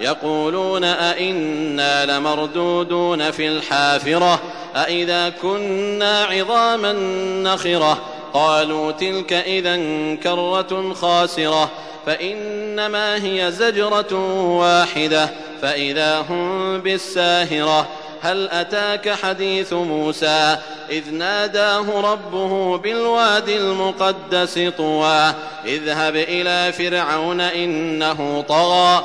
يقولون أئنا لمردودون في الحافرة أئذا كنا عظاما نخرة قالوا تلك إذا كرة خاسرة فإنما هي زجرة واحدة فإذا هم بالساهرة هل أتاك حديث موسى إذ ناداه ربه بالواد المقدس طوى إذهب إلى فرعون إنه طغى